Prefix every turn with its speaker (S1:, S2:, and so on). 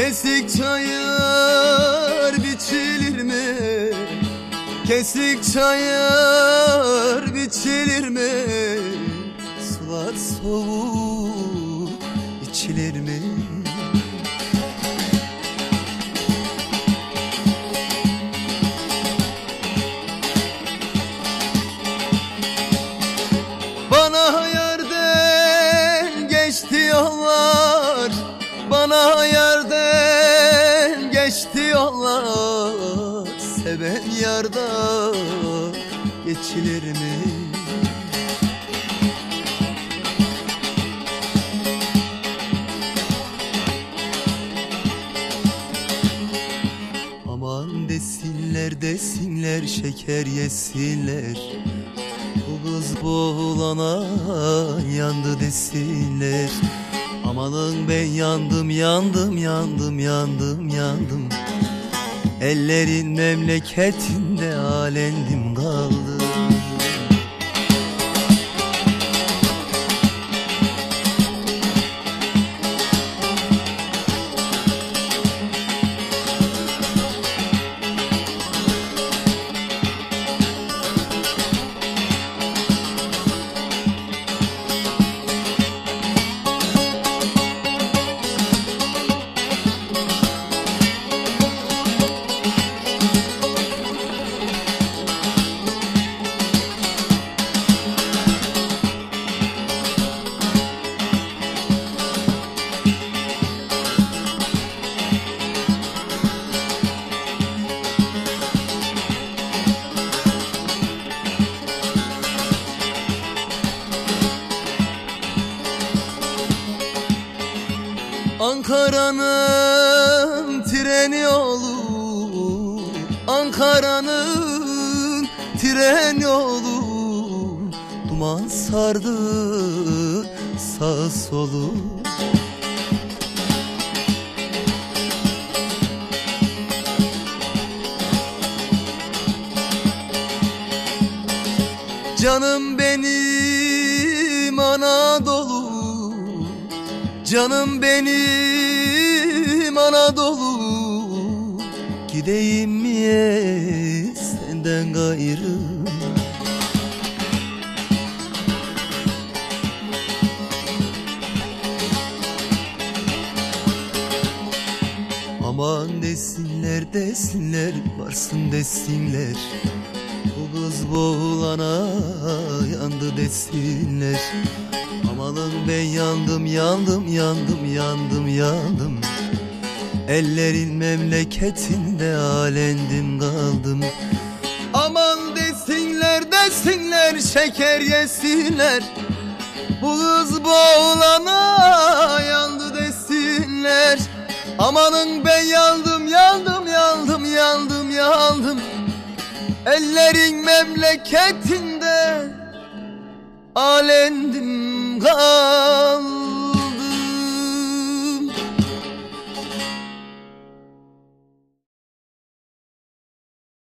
S1: Kesik çayır biçilir mi? Kesik çayır biçilir mi? Sular soğuk içilir mi? Yarda geçilir mi? Aman desinler desinler şeker yesinler. Bu kız boğulana yandı desinler. Amanın ben yandım yandım yandım yandım yandım Ellerin memleketinde alendim kaldım Ankara'nın treni olur. Ankara'nın treni olur. Duman sardı sağ solu. Canım benim Anadolu Canım benim Anadolu Gideyim miye senden gayrı? Aman desinler desinler varsın desinler. Bu kız boğulana desinler. Amanın ben yandım yandım yandım yandım yandım. Ellerin memleketinde alendim kaldım. Aman desinler desinler şeker yesinler. Bu kız boğulana yandı desinler. Amanın ben yandım yandım yandım yandım yandım. Ellerin memleketinde alendim kaldım